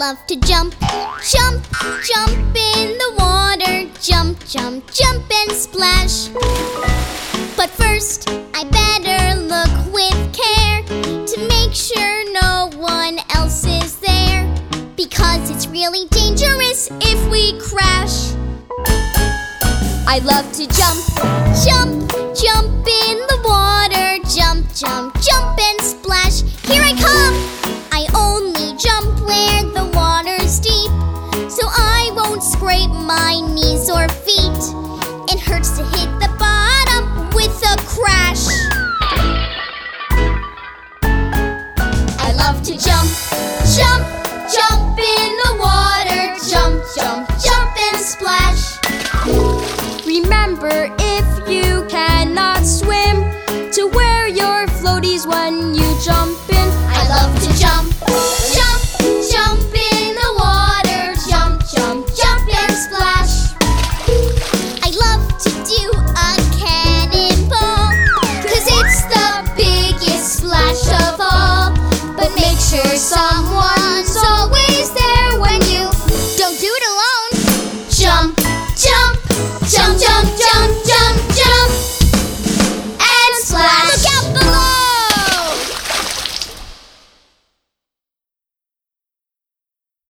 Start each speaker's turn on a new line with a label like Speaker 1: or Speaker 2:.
Speaker 1: love to jump, jump, jump in the water, jump, jump, jump and splash. But first, I better look with care to make sure no one else is there. Because it's really dangerous if we crash. I love to jump, jump, jump in the water, to jump, jump, jump in the water, jump, jump, jump and splash.
Speaker 2: Remember, if you cannot swim, to wear your floaties when you jump in.
Speaker 1: I love to jump